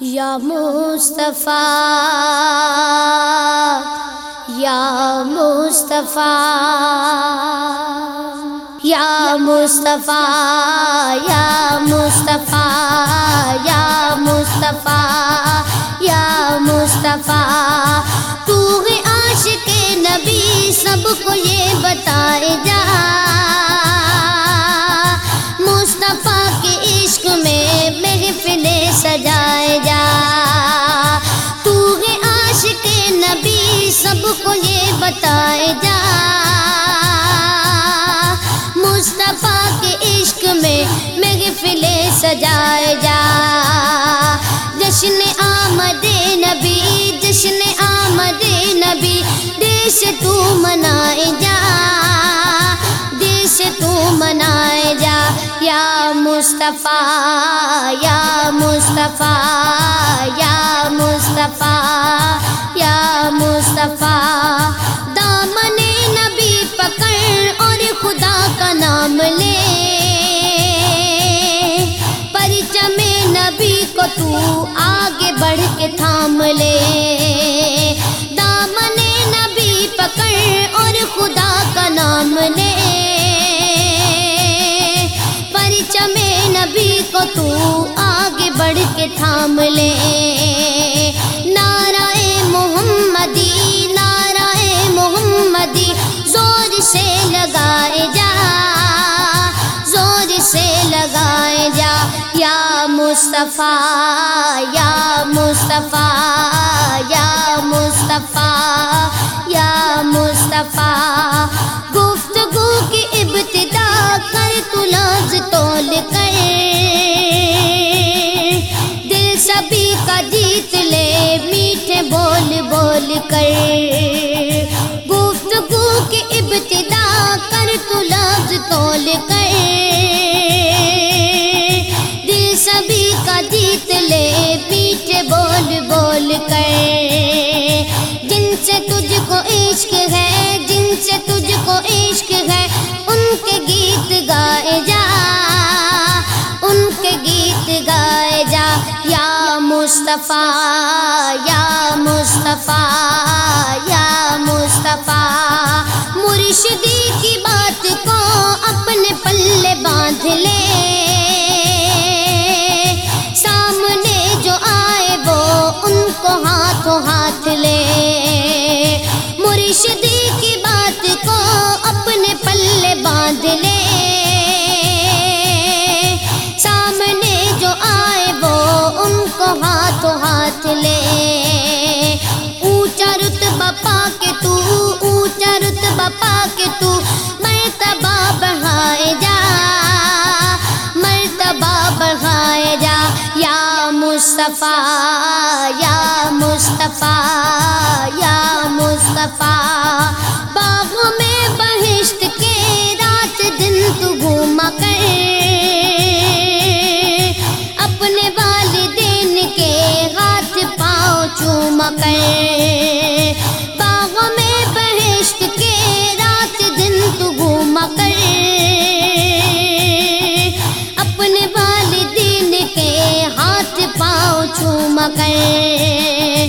یا مصطفیٰ یا مصطفیٰ یا مصطفیٰ یا مصطفیٰ یا مصطفیٰ یا مصطفیٰ۔ تو ہے عاشق نبی، سب کو بتائے جا۔ مصطفیٰ کے عشق میں محفلیں سجائے جا۔ جشن آمد نبی، جشن آمد نبی، دیش تو منائے جا۔ دیش تو منائے جا۔ یا مصطفیٰ یا مصطفیٰ یا مصطفیٰ یا مصطفیٰ۔ لے دامن نبی پکڑ اور خدا کا نام لے۔ پرچم نبی کو تو آگے بڑھ کے تھام لے۔ مصطفیٰ، یا مصطفیٰ یا مصطفیٰ یا مصطفیٰ۔ گفتگو کی ابتدا کر تو ناز تول کر۔ دل سبھی کا جیت لے۔ مصطفیٰ، یا مصطفیٰ یا مصطفیٰ۔ مرشدی کی بات کو اپنے پلے باندھ لے۔ سامنے جو آئے وہ ان کو ہاتھوں ہاتھ لے۔ مصطفیٰ، یا مصطفیٰ یا مصطفیٰ۔ باغ میں بہشت کے رات دن تو گھوما کر اپنے والدین کے ہاتھ پاؤں چوما کر کر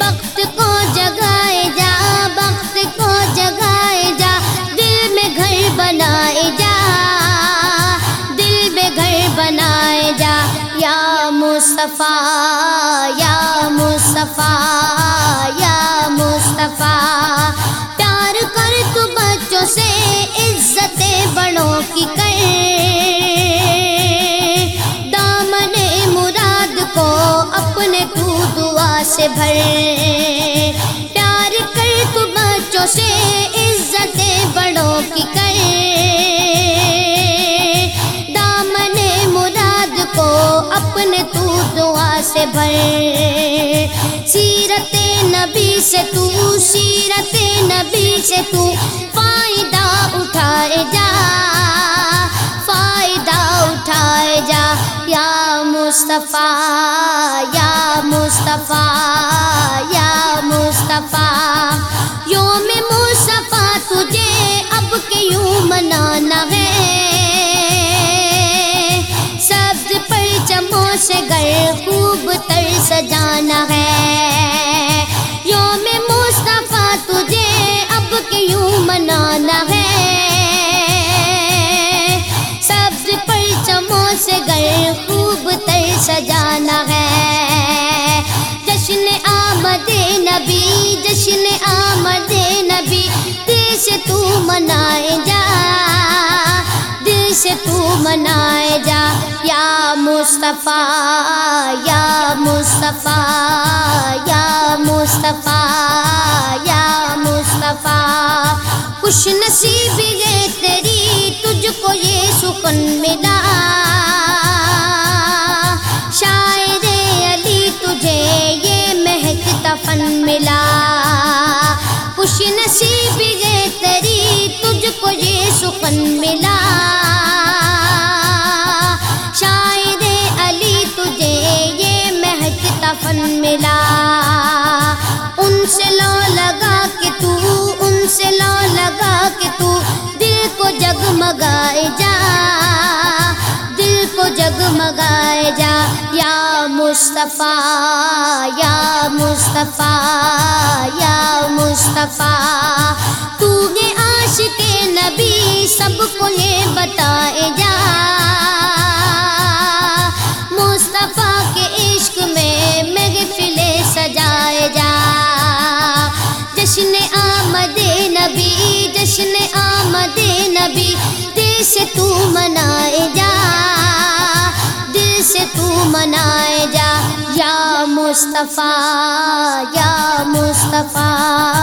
وقت کو جگائے جا وقت کو جگائے جا، دل میں گھر بنائے جا۔ دل میں گھر بنائے جا، یا مصطفیٰ یا مصطفیٰ یا مصطفیٰ۔ بھر پیار کر تو بچوں سے عزت بڑوں کی کر۔ دامن مراد کو اپنے تو دعا سے بھر۔ سیرت نبی سے تو، سیرت نبی سے تو فائدہ اٹھائے جا۔ فائدہ اٹھائے جا۔ یا مصطفیٰ یا مصطفیٰ۔ خوب تر سجانا ہے۔ یوم مصطفیٰ تجھے اب کیوں منانا ہے؟ سبز پرچموں سے گھر خوب تر سجانا ہے۔ جشن آمد نبی، جشن آمد نبی، دل سے تو منائے جا، دل سے تو منائے جا۔ مصطفیٰ، یا مصطفیٰ یا مصطفیٰ یا مصطفیٰ۔ خوش نصیبی ہے تیری، تجھ کو یہ سکن ملا۔ شاعر علی، تجھے یہ مہکتا فن ملا۔ خوش نصیبی ہے تیری، تجھ کو یہ سکن ملا۔ جگمگائے جا دل کو جگمگائے جا یا مصطفیٰ یا مصطفیٰ یا مصطفیٰ تو نے مصطفیٰ یا مصطفیٰ۔ یا مصطفیٰ